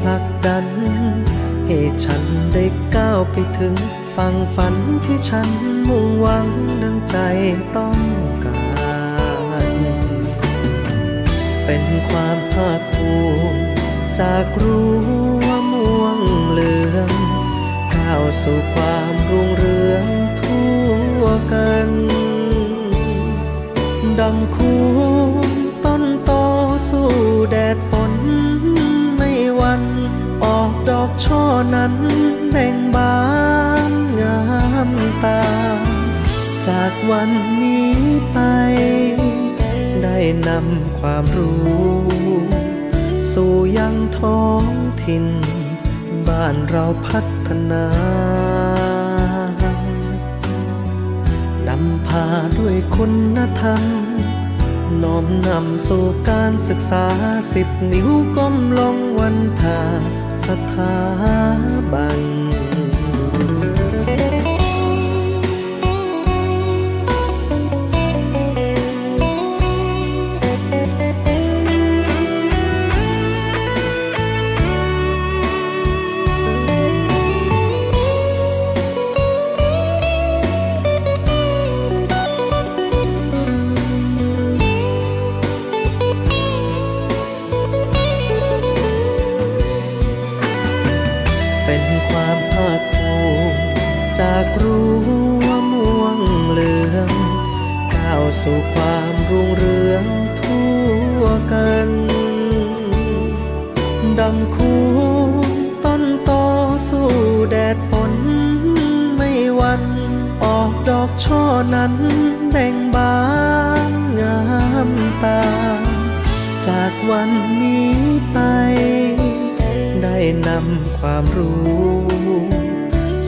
ผลักดัน ให้ฉันได้ก้าวไปถึงฝั่งฝันที่ฉันมุ่งหวังดังใจต้องการ เป็นความภาคภูมิจากรู้ว่าม่วงเหลืองก้าวสู่ความรุ่งเรืองทั่วกันดำคูต้นโตสู้แดด ดอกช่อนั้นแบ่งบานงามตา จากวันนี้ไป ได้นำความรู้ สู่ยังท้องถิ่น บ้านเราพัฒนานำพาด้วยคุณธรรมน้อมนำสู่การศึกษาสิบนิ้วก้มลงวันทา สถาบันเป็น จากรู้ว่าม่วงเหลืองก้าวสู่ความรุ่งเรืองทั่วกันดำคูต้นโตสู้แดดฝนไม่วัน ออกดอกช่อนั้นแบ่งบานงามตา จากวันนี้ไป ได้นำความรู้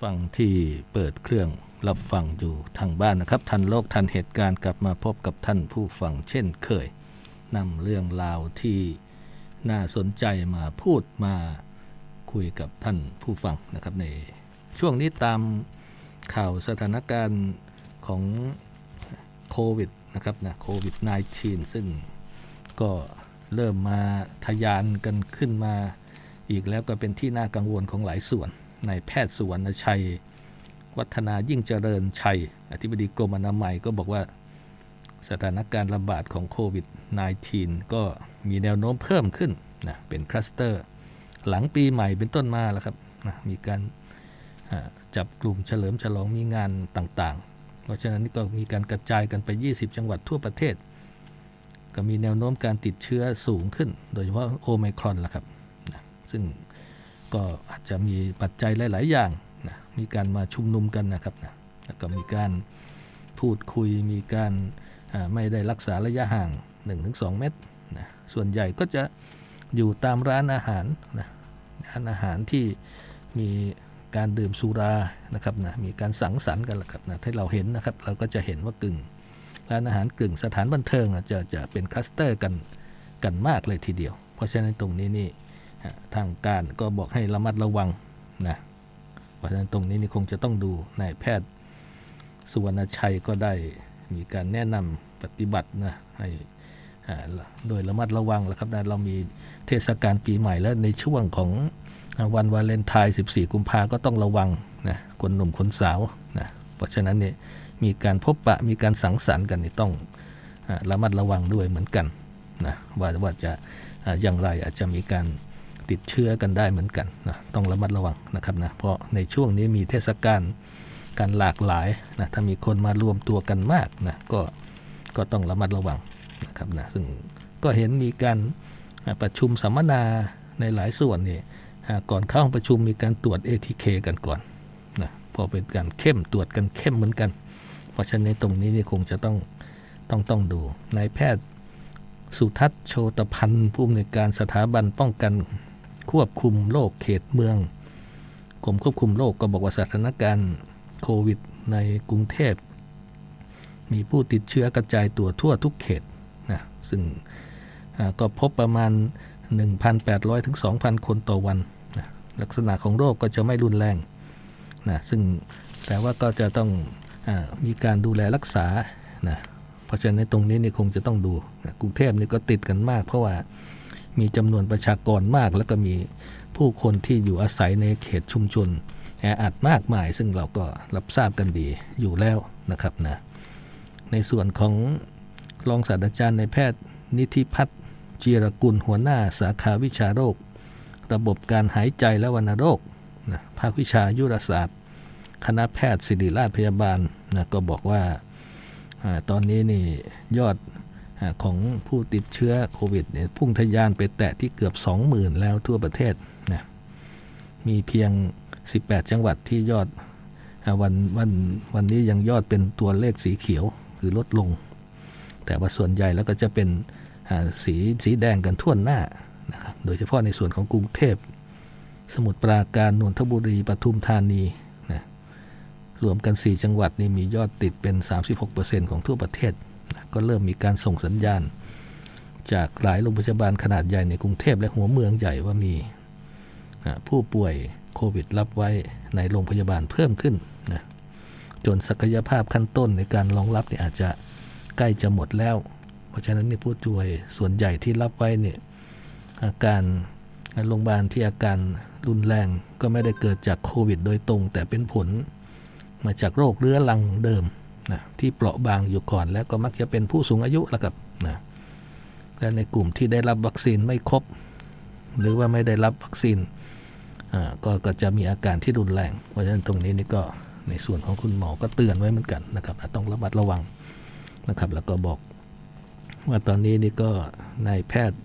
ฟังที่เปิดเครื่องรับฟังอยู่ทางบ้านนะครับ ทันโลกทันเหตุการณ์กลับมาพบกับท่านผู้ฟังเช่นเคยนำเรื่องราวที่น่าสนใจมาพูดมาคุยกับท่านผู้ฟังนะครับ ในช่วงนี้ตามข่าวสถานการณ์ของโควิดนะครับนะโควิด -19 ซึ่งก็เริ่มมาทะยานกันขึ้นมาอีกแล้วก็เป็นที่น่ากังวลของหลายส่วน นายแพทย์สุวรรณชัย วัฒนายิ่งเจริญชัย อธิบดีกรมอนามัยก็บอกว่าสถานการณ์ระบาดของโควิด -19 ก็มีแนวโน้มเพิ่มขึ้นนะเป็นคลัสเตอร์ หลังปีใหม่เป็นต้นมาแล้วครับนะมีการจับกลุ่มเฉลิมฉลองมีงานต่างๆ เพราะฉะนั้นนี่ก็มีการกระจายกันไป 20 จังหวัดทั่วประเทศ ก็มีแนวโน้มการติดเชื้อสูงขึ้น โดยเฉพาะโอไมครอนล่ะครับนะซึ่ง ก็อาจจะมีปัจจัยหลาย ๆ อย่างนะมีการมาชุมนุมกันนะครับนะแล้วก็มีการพูดคุยมีการไม่ได้รักษาระยะห่าง 1-2 เมตรนะส่วนใหญ่ก็จะอยู่ตามร้านอาหารนะร้านอาหารที่มีการดื่มสุรานะครับนะมีการสังสรรค์กันละครับนะที่เราเห็นนะครับ เราก็จะเห็นว่ากึ่งร้านอาหารกึ่งสถานบันเทิงอะจะจะเป็นคลัสเตอร์กันกันมากเลยทีเดียว เพราะฉะนั้นตรงนี้นี่ ทางการก็บอกให้ระมัดระวังนะเพราะฉะนั้นตรงนี้นี่คงจะต้องดูนายแพทย์สุวรรณชัยก็ได้มีการแนะนำปฏิบัตินะให้โดยระมัดระวังแล้วครับนะเรามีเทศกาลปีใหม่แล้วในช่วงของวันวาเลนไทน์14 กุมภาก็ต้องระวังนะคนหนุ่มคนสาวนะเพราะฉะนั้นเนี่ยมีการพบปะมีการสังสรรค์กันนี่ต้องระมัดระวังด้วยเหมือนกันนะว่าว่าจะอย่างไรอาจจะมีการ ติดเชื้อกันได้เหมือนกันนะต้องระมัดระวังนะครับนะเพราะในช่วงนี้มีเทศกาลการหลากหลายนะถ้ามีคนมารวมตัวกันมากนะก็ก็ต้องระมัดระวังนะครับนะซึ่งก็เห็นมีการประชุมสัมมนาในหลายส่วนนี่ก่อนเข้าห้องประชุมมีการตรวจ ATK กันก่อนนะพอเป็นการเข้มตรวจกันเข้มเหมือนกัน เพราะฉะนั้นตรงนี้นี่คงจะต้องต้องต้องดูนายแพทย์สุทัศน์โชตพันธ์ผู้อำนวยการสถาบันป้องกัน ควบคุมโรคเขตเมืองกรมควบคุมโรคก็บอกว่าสถานการณ์โควิดในกรุงเทพ มีผู้ติดเชื้อกระจายตัวทั่วทุกเขตนะซึ่งก็พบประมาณ 1,800 ถึง 2,000 คนต่อวันนะลักษณะของโรคก็จะไม่รุนแรงนะซึ่งแต่ว่าก็จะต้องอมีการดูแลรักษานะเพราะฉะนั้นตรงนี้นี่คงจะต้องดูนะกรุงเทพนี่ก็ติดกันมาก เพราะว่า มีจำนวนประชากรมาก แล้วก็มีผู้คนที่อยู่อาศัยในเขตชุมชนแออัดมากมาย ซึ่งเราก็รับทราบกันดีอยู่แล้วนะครับนะในส่วนของรองศาสตราจารย์ในแพทย์นิธิพัฒน์จีรกุลหัวหน้าสาขาวิชาโรค ระบบการหายใจและวัณโรคนะภาควิชายุรศาสตร์ คณะแพทย์ศิริราชพยาบาลนะก็บอกว่าอตอนนี้นี่ยอด ของผู้ติดเชื้อโควิดเนี่ยพุ่งทะยานไปแตะที่เกือบ 20,000 แล้วทั่วประเทศนะมีเพียง 18 จังหวัดที่ยอดวันวันวันนี้ยังยอดเป็นตัวเลขสีเขียวคือลดลง แต่ว่าส่วนใหญ่แล้วก็จะเป็นสีสีแดงกันทั่วหน้านะครับโดยเฉพาะในส่วนของกรุงเทพ สมุทรปราการนนทบุรีปทุมธานีนะรวมกัน 4 จังหวัดนี่มียอดติดเป็น 36%ของทั่วประเทศ ก็เริ่มมีการส่งสัญญาณ จากหลายโรงพยาบาลขนาดใหญ่ในกรุงเทพและหัวเมืองใหญ่ว่ามีผู้ป่วยโควิดรับไว้ในโรงพยาบาลเพิ่มขึ้นนะจนศักยภาพขั้นต้นในการรองรับเนี่ยอาจจะใกล้จะหมดแล้ว เพราะฉะนั้นนี่ผู้ป่วยส่วนใหญ่ที่รับไว้เนี่ยอาการโรงพยาบาลที่อาการรุนแรงก็ไม่ได้เกิดจากโควิดโดยตรง แต่เป็นผลมาจากโรคเรื้อรังเดิม นะที่เปราะบางอยู่ก่อน แล้วก็มักจะเป็นผู้สูงอายุแล้วกับนะและในกลุ่มที่ได้รับวัคซีนไม่ครบ หรือว่าไม่ได้รับวัคซีนก็ก็จะมีอาการที่รุนแรง เพราะฉะนั้นตรงนี้นี่ก็ในส่วนของคุณหมอก็เตือนไว้เหมือนกันนะครับต้องระมัดระวังนะครับ แล้วก็บอกว่าตอนนี้นี่ก็นายแพทย์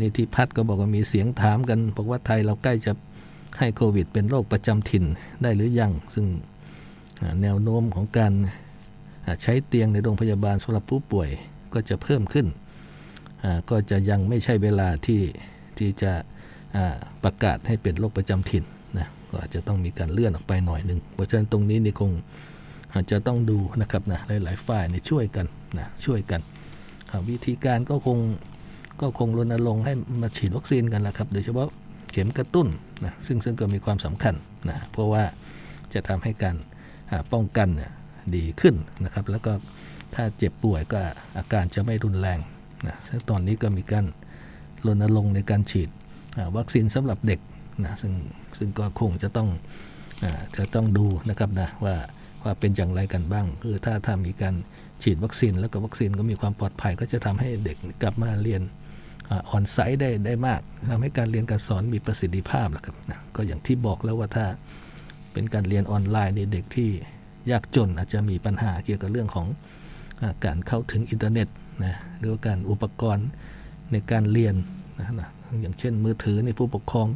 นิติพัฒน์ก็บอกว่ามีเสียงถามกันบอกว่าไทยเราใกล้จะให้โควิด เป็นโรคประจำถิ่นได้หรือยัง ซึ่งแนวโน้มของการ ใช้เตียงในโรงพยาบาลสำหรับผู้ป่วยก็จะเพิ่มขึ้น ก็จะยังไม่ใช่เวลาที่ที่จะประกาศให้เป็นโรคประจำถิ่นนะก็อาจจะต้องมีการเลื่อนออกไปหน่อยหนึ่งเพราะฉะนั้นตรงนี้นี่คงอาจจะต้องดูนะครับนะหลายๆฝ่ายนี่ช่วยกันนะช่วยกัน วิธีการก็คงก็คงรณรงค์ให้มาฉีดวัคซีนกันละครับ โดยเฉพาะเข็มกระตุ้นนะซึ่งซึ่งก็มีความสำคัญนะเพราะว่าจะทำให้การป้องกันเนี่ย ดีขึ้นนะครับ แล้วก็ถ้าเจ็บป่วยก็อาการจะไม่รุนแรงนะตอนนี้ก็มีการรณรงค์ในการฉีดวัคซีนสำหรับเด็กนะซึ่งซึ่งก็คงจะต้องจะต้องดูนะครับนะว่าว่าเป็นอย่างไรกันบ้าง คือถ้าถ้ามีการฉีดวัคซีนแล้วก็วัคซีนก็มีความปลอดภัย ก็จะทำให้เด็กกลับมาเรียนออนไซต์ได้ได้มากทำให้การเรียนการสอนมีประสิทธิภาพแหละครับนะก็อย่างที่บอกแล้วว่าถ้าเป็นการเรียนออนไลน์ในเด็กที่ ยากจนอาจจะมีปัญหาเกี่ยวกับเรื่องของอการเข้าถึงอินเทอร์เน็ตนะหรือว่าการอุปกรณ์ในการเรียนนะนะอย่างเช่นมือถือในผู้ปกครอง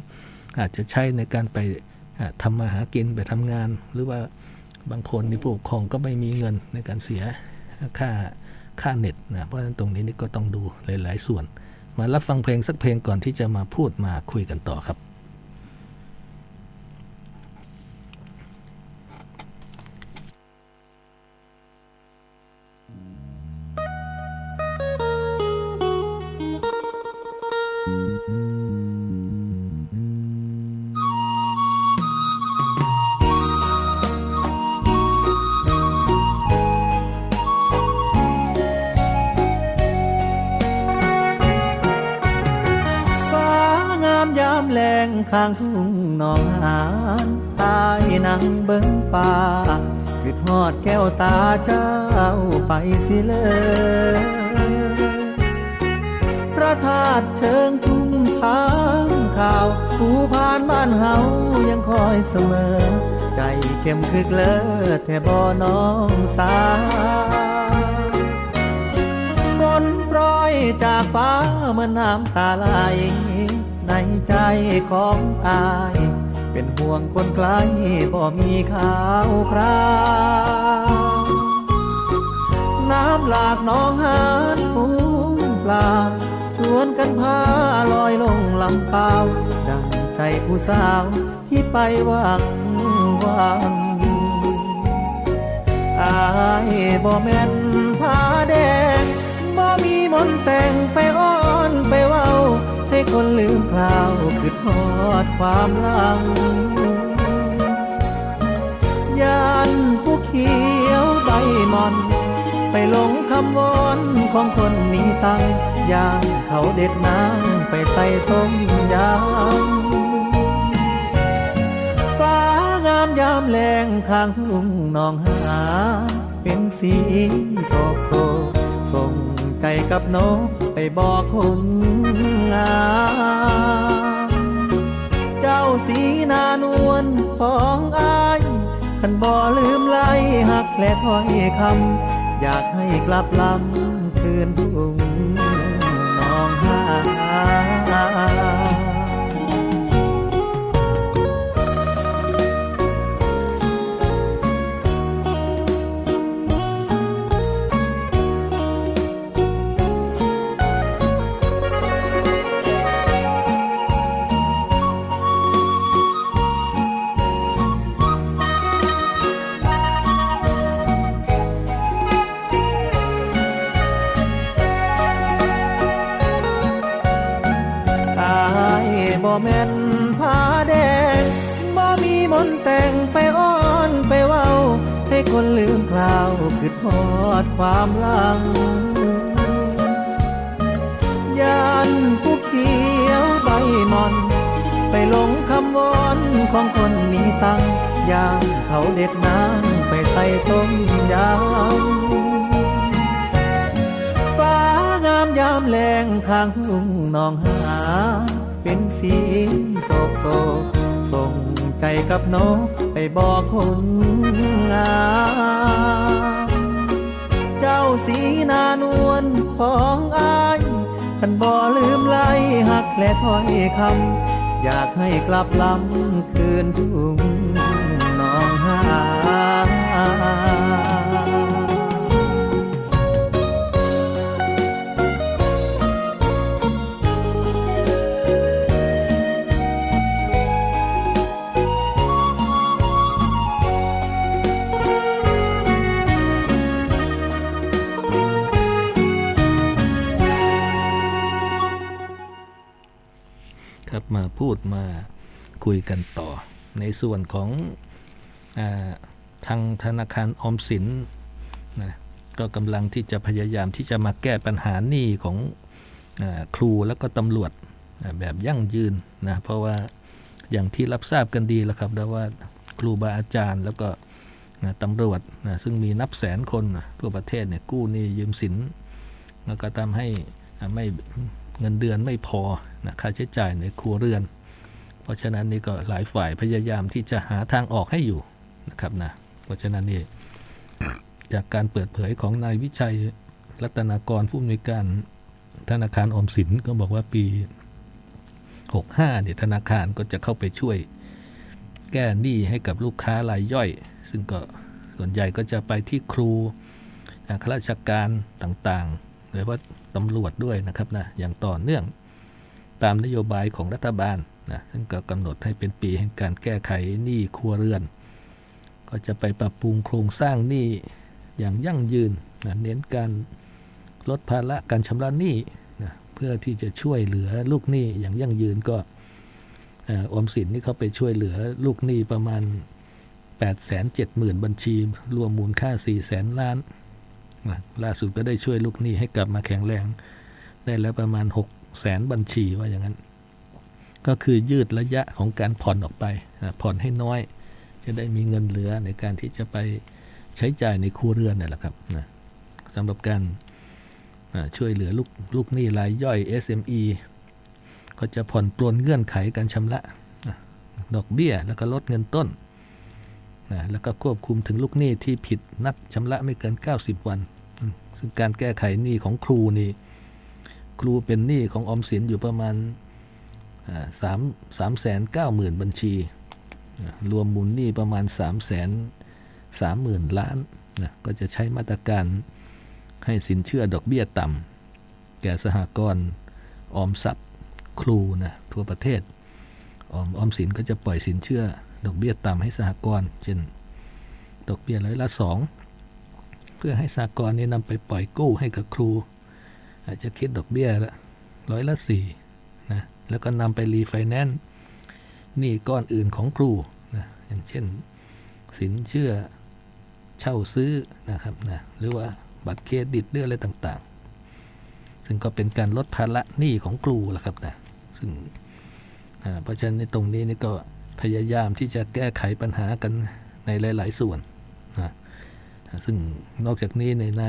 อาจจะใช้ในการไปทำมาหากินไปทำงาน หรือว่าบางคนในผู้ปกครองก็ไม่มีเงินในการเสียค่าค่าเน็ตนะเพราะฉะนั้นตรงนี้นี่ก็ต้องดูหลาย ๆ ส่วน มารับฟังเพลงสักเพลงก่อนที่จะมาพูดมาคุยกันต่อครับ ข้างทุ่งนองหานตายนังเบิ้งป่าคือทอดแก้วตาเจ้าไปสิเลยพระธาตุเชิงทุ่งทางข่าวผู้ผ่านบ้านเฮายังคอยเสมอ ใจเข้มคึกเลิศแท่บ่น้องสาฝนปล่อยจากฟ้าเมื่อน้ำตาไหล ใจของอาย เป็นห่วงคนไกลบ่มีข่าวคราวน้ำหลากน้องหานฟูงปลาชวนกันพาลอยลงลำเปล่าดังใจผู้สาวที่ไปหวังหวังอายบ่แม่นผาแดงบ่มีมนแต่งไปอ้อนไปเว้า คนลืมคราวคือทอดความหลังยานผู้เขียวใบมอน ไปหลงคำวอนของคนมีตังย่างเขาเด็ดน้ำไปใส่ต้มยำฟ้างามยามแรงข้างทุ่งนองหา เป็นสีโศกโศกส่ง ไก่กับนกไปบอกคนงามเจ้าสีนานวลของอายขันบ่ลืมไล่หักและถ้อยคำอยากให้กลับลำคืนทุ่ง บ่แม่นผ้าแดงบ่มีมนต์แต่งไปอ้อนไปเว้า ให้คนลืมคราวคือทอดความหลังยานผู้เขียวใบมอน ไปหลงคำวอนของคนมีตังย่างเขาเด็ดน้ำไปใส่ต้มยำฟ้างามยามแรงข้างทุ่งนองหา เป็นสีโศกโศกส่งใจกับนกไปบอกคนงามเจ้าสีนานวลของอายขันบ่ลืมไล่หักและถ้อยคำอยากให้กลับลำคืนทุ่งหนองหา คุยกันต่อ ในส่วนของอทางธนาคารออมสินนะก็กำลังที่จะพยายามที่จะมาแก้ปัญหาหนี้ของอครูแล้วก็ตำรวจแบบยั่งยืนนะเพราะว่าอย่างที่รับทราบกันดีแล้วครับแล้วว่าครูบาอาจารย์แล้วก็ตำรวจนะซึ่งมีนับแสนคนทั่วประเทศเนี่ยกู้หนี้ยืมสินแล้วก็ทำให้ไม่เงินเดือนไม่พอนะค่าใช้จ่ายในครัวเรือน ราะฉะนั้นนี่ก็หลายฝ่ายพยายามที่จะหาทางออกให้อยู่นะครับนะเพราะฉะนั้นนี่จากการเปิดเผยของนายวิชัยรัตนากรผู้อำนวยการธนาคารออมสินก็บอกว่าปี 65เนี่ยธนาคารก็จะเข้าไปช่วยแก้หนี้ให้กับลูกค้ารายย่อย ซึ่งก็ส่วนใหญ่ก็จะไปที่ครูข้าราชการต่างๆหรือว่าตำรวจด้วยนะครับนะอย่างต่อเนื่องตามนโยบายของรัฐบาล นะซึ่งก็กำหนดให้เป็นปีแห่งการแก้ไขหนี้ครัวเรือน ก็จะไปปรับปรุงโครงสร้างหนี้อย่างยั่งยืนนะเน้นการลดภาระการชำระหนี้นะเพื่อที่จะช่วยเหลือลูกหนี้อย่างยั่งยืนก็ออมสินนี่เขาไปช่วยเหลือลูกหนี้ประมาณ 870,000 บัญชี รวมมูลค่า 4 0 0 0 0ล้านล่าสุดก็ได้ช่วยลูกหนี้ให้กลับมาแข็งแรง ได้แล้วประมาณ 6 0แสนบัญชีว่าอย่างนั้น ก็คือยืดระยะของการผ่อนออกไป ผ่อนให้น้อย จะได้มีเงินเหลือในการที่จะไปใช้จ่ายในครัวเรือนนี่แหละครับนะสำหรับการช่วยเหลือลูกลูกหนี้รายย่อย SME ก็จะผ่อนปลนเงื่อนไขการชำระดอกเบี้ยแล้วก็ลดเงินต้นนะแล้วก็ควบคุมถึงลูกหนี้ที่ผิดนัดชำระไม่เกิน 90 วัน ซึ่งการแก้ไขหนี้ของครูนี่ ครูเป็นหนี้ของออมสินอยู่ประมาณ สามสามแสนเก้าหมื่นบัญชี รวมมูลหนี้ประมาณ3ามแสนสามหมื่นล้านนะก็จะใช้มาตรการให้สินเชื่อดอกเบี้ยต่ำแก่สหกรณ์ออมทรัพย์ครูนะทั่วประเทศ ออมออมสินก็จะปล่อยสินเชื่อดอกเบี้ยต่ำให้สหกรณ์เช่น ดอกเบี้ยร้อยละสองเพื่อให้สหกรณ์นี้นำไปปล่อยกู้ให้กับครู อาจจะคิดดอกเบี้ยละร้อยละสี่ แล้วก็นำไปรีไฟแนนซ์หนี้ก้อนอื่นของครูนะอย่างเช่นสินเชื่อเช่าซื้อนะครับนะหรือว่าบัตรเครดิตเรื่องอะไรต่างๆ ซึ่งก็เป็นการลดภาระหนี้ของครูละครับนะซึ่งเพราะฉะนั้นในตรงนี้นี่ก็พยายามที่จะแก้ไขปัญหากันในหลาย ๆ ส่วนนะซึ่งนอกจากนี้ในใน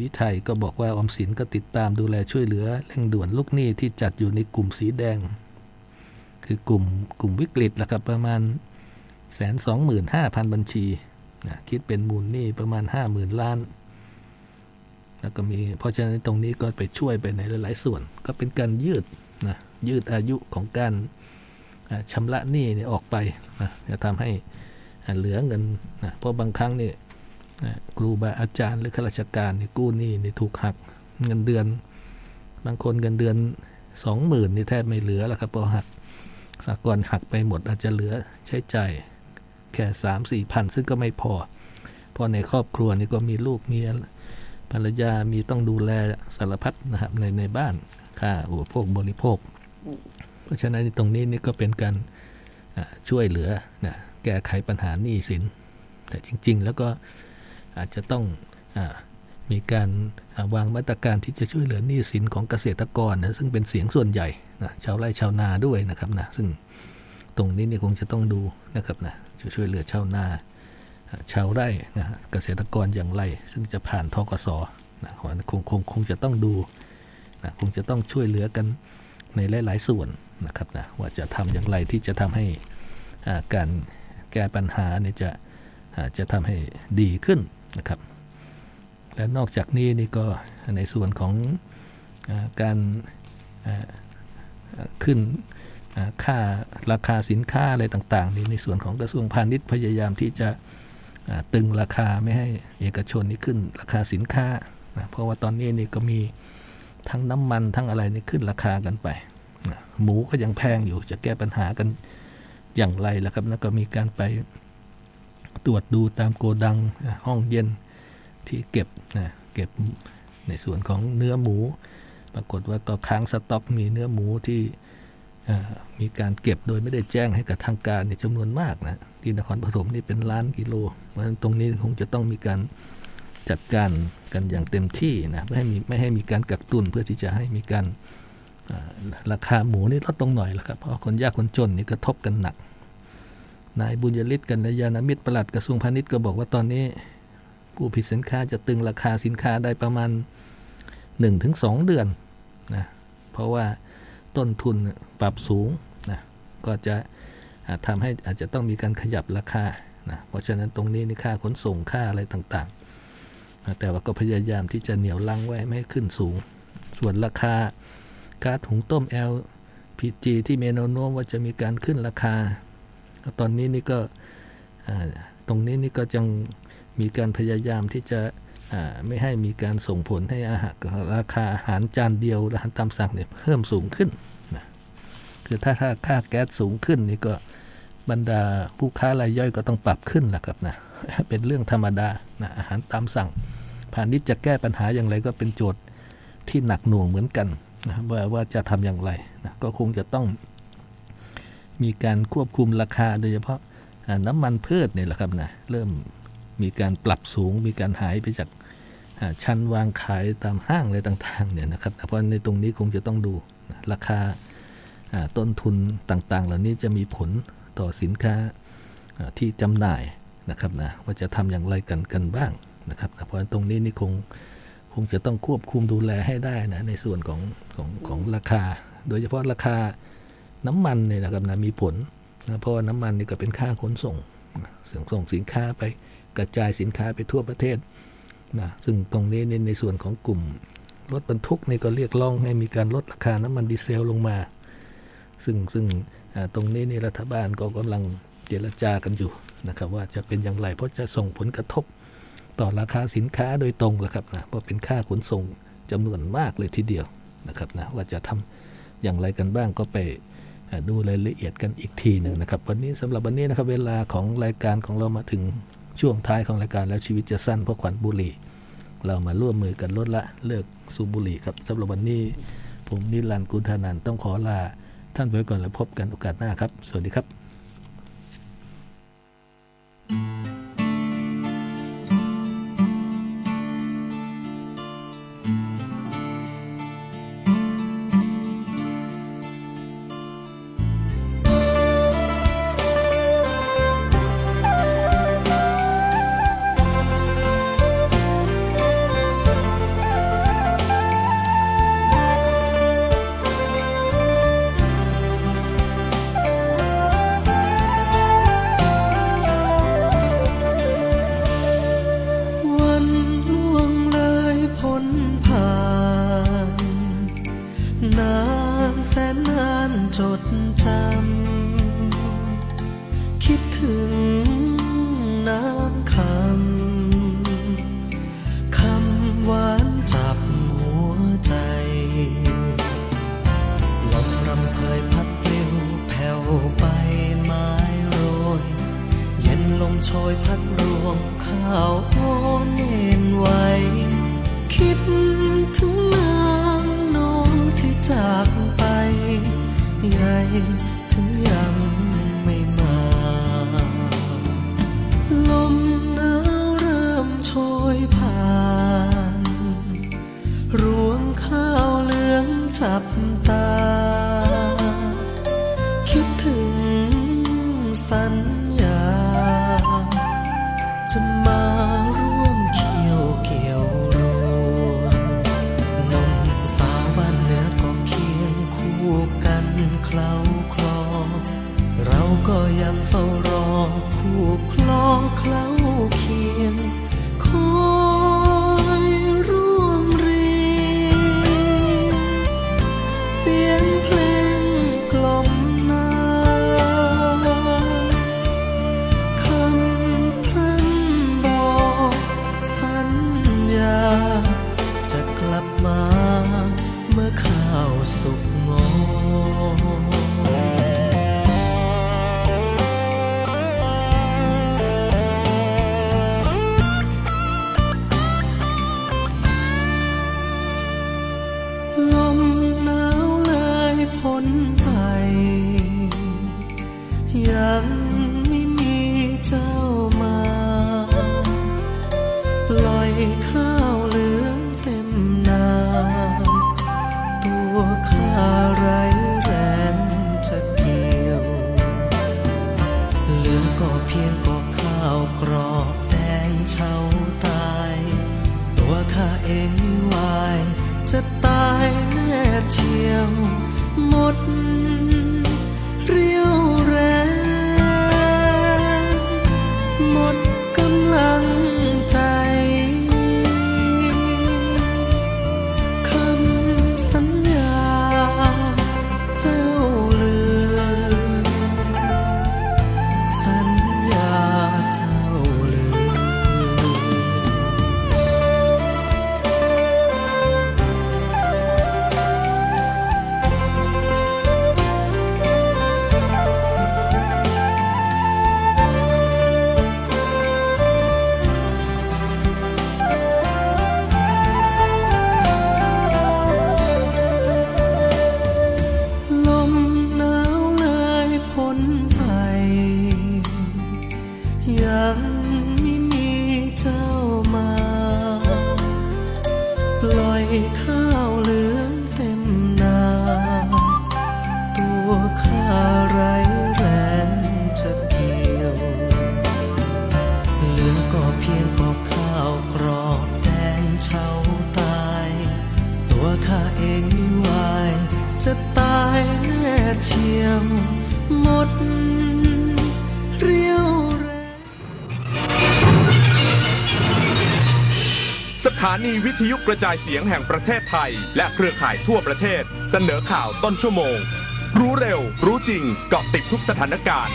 วิทัยก็บอกว่าออมสินก็ติดตามดูแลช่วยเหลือเร่งด่วนลูกหนี้ที่จัดอยู่ในกลุ่มสีแดง คือกลุ่มกลุ่มวิกฤตละครับประมาณแสนสองหมื่นห้าพันบัญชีนะคิดเป็นมูลหนี้ประมาณห้าหมื่นล้าน แล้วก็มีเพราะฉะนั้นตรงนี้ก็ไปช่วยไปในหลายๆส่วน ก็เป็นการยืดนะยืดอายุของการชำระหนี้เนี่ยออกไปนะจะทำให้เหลือเงินนะเพราะบางครั้งนี่ ครูบาอาจารย์หรือข้าราชการนี่กู้หนี้นี่ถูกหักเงินเดือน บางคนเงินเดือนสองหมื่นนี่แทบไม่เหลือแล้วครับพอหักสากลหักไปหมดอาจจะเหลือใช้จ่ายแค่สามสี่พันซึ่งก็ไม่พอพราะในครอบครัวนี่ก็มีลูกเมียภรรยามีต้องดูแลสารพัดนะครับในในบ้านค่าอุปโภคบริโภค เพราะฉะนั้นตรงนี้นี่ก็เป็นการช่วยเหลือนะแก้ไขปัญหาหนี้สิน แต่จริง ๆ แล้วก็ อาจจะต้องอมีการวางมาตรการที่จะช่วยเหลือหนี้สินของเกษตรกรนะซึ่งเป็นเสียงส่วนใหญ่นะชาวไร่ชาวนาด้วยนะครับนะซึ่งตรงนี้นี่คงจะต้องดูนะครับนะจะช่วยเหลือชาวนาชาวไร่นะเกษตรกรอย่างไร ซึ่งจะผ่านทกศนะคงคงคงจะต้องดูนะคงจะต้องช่วยเหลือกันในหลาย ๆ ส่วนนะครับนะว่าจะทำอย่างไรที่จะทำให้การแก้ปัญหาเนี่ยจะจะทำให้ดีขึ้น นะครับ และนอกจากนี้นี่ก็ในส่วนของอการขึ้นค่าราคาสินค้าอะไรต่างๆนี่ในส่วนของกระทรวงพาณิชย์พยายามที่จะตึงราคาไม่ให้เอกชนนี่ขึ้นราคาสินค้านะเพราะว่าตอนนี้นี่ก็มีทั้งน้ำมันทั้งอะไรนี่ขึ้นราคากันไปนะหมูก็ยังแพงอยู่จะแก้ปัญหากันอย่างไรล่ะครับแล้วก็มีการไป ตรวจดูตามโกดังห้องเย็นที่เก็บนะเก็บในส่วนของเนื้อหมู ปรากฏว่าก็ค้างสต็อกมีเนื้อหมูที่มีการเก็บโดยไม่ได้แจ้งให้กับทางการในจำนวนมากนะที่นครปฐมนี่เป็นล้านกิโลเพราะฉะนั้นตรงนี้คงจะต้องมีการจัดการกันอย่างเต็มที่นะไม่ให้มีไม่ให้มีการกักตุนเพื่อที่จะให้มีการราคาหมูนี่ลดลงหน่อยแล้วครับเพราะคนยากคนจนนี่กระทบกันหนัก นายบุญยฤทธิ์กันยานามิตรประหลัดกระทรวงพาณิชย์ก็บอกว่าตอนนี้ ผู้ผลิตสินค้าจะตึงราคาสินค้าได้ประมาณ 1-2 เดือนนะเพราะว่าต้นทุนปรับสูงนะก็จะทำให้อาจจะต้องมีการขยับราคานะเพราะฉะนั้นตรงนี้นี่ค่าขนส่งค่าอะไรต่างๆนะแต่ว่าก็พยายามที่จะเหนียวลังไว้ไม่ให้ขึ้นสูง ส่วนราคาก๊าซหุงต้ม LPG ที่เมโนโน้มว่าจะมีการขึ้นราคา ตอนนี้นี่ก็ตรงนี้นี่ก็ยังมีการพยายามที่จะไม่ให้มีการส่งผลให้อาหารราคาอาหารจานเดียวอาหารตามสั่งเนี่ยเพิ่มสูงขึ้นนะคือถ้าถ้าค่าแก๊สสูงขึ้นนี่ก็บรรดาผู้ค้ารายย่อยก็ต้องปรับขึ้นแหละครับนะเป็นเรื่องธรรมดานะอาหารตามสั่งพาณิชย์จะแก้ปัญหาอย่างไรก็เป็นโจทย์ที่หนักหน่วงเหมือนกันนะว่าว่าจะทำอย่างไรนะก็คงจะต้อง มีการควบคุมราคาโดยเฉพาะน้ำมันพืชเนี่ยแหละครับนะเริ่มมีการปรับสูง มีการหายไปจากชั้นวางขายตามห้างอะไรต่างๆเนี่ยนะครับเพราะในตรงนี้คงจะต้องดูราคาต้นทุนต่างๆ เหล่านี้จะมีผลต่อสินค้าที่จำหน่ายนะครับนะว่าจะทำอย่างไรกันกันบ้างนะครับเพราะตรงนี้นี่คงคงจะต้องควบคุมดูแลให้ได้นะในส่วนของของของราคา โดยเฉพาะราคา น้ำมันเนี่ยนะครับนะมีผลนะเพราะว่าน้ำมันนี่ก็เป็นค่าขนส่งส่งส่งสินค้าไปกระจายสินค้าไปทั่วประเทศนะซึ่งตรงนี้ในในส่วนของกลุ่มรถบรรทุกนี่ก็เรียกร้องให้มีการลดราคาน้ำมันดีเซลลงมา ซึ่งซึ่งตรงนี้ในรัฐบาลก็กำลังเจรจากันอยู่นะครับว่าจะเป็นอย่างไรเพราะจะส่งผลกระทบต่อราคาสินค้าโดยตรงละครับนะเพราะเป็นค่าขนส่งจำนวนมากเลยทีเดียวนะครับนะว่าจะทำอย่างไรกันบ้างก็ไป ดูรายละเอียดกันอีกทีหนึ่งนะครับ วันนี้สำหรับวันนี้นะครับเวลาของรายการของเรามาถึงช่วงท้ายของรายการแล้วชีวิตจะสั้นเพราะขวัญบุหรี่ เรามาร่วมมือกันลดละเลิกสูบบุหรี่ครับสำหรับวันนี้ ผมนิรันดร์กุลธนันต้องขอลาท่านไว้ก่อนแล้วพบกันโอกาสหน้าครับ สวัสดีครับ แสนนานจดจำ คิดถึงน้ำคำ คำหวานจับหัวใจ ลมรำเพยพัดปลิวแผ่วไปไม้โรย เย็นลมโชยพัดรวงข้าวโอนเอ็นไว้ คิด ข้าวเหลืองเต็มนา ตัวข้าไรแรงจะเกี่ยว เหลือก็เพียงก็ข้าวกรอบแดงเฉาตาย ตัวข้าเองไม่ไหวจะตายแน่เชียว ถานีวิทยุกระจายเสียงแห่งประเทศไทย และเครือข่ายทั่วประเทศ เสนอข่าวต้นชั่วโมง รู้เร็ว รู้จริงเกาะติดทุกสถานการณ์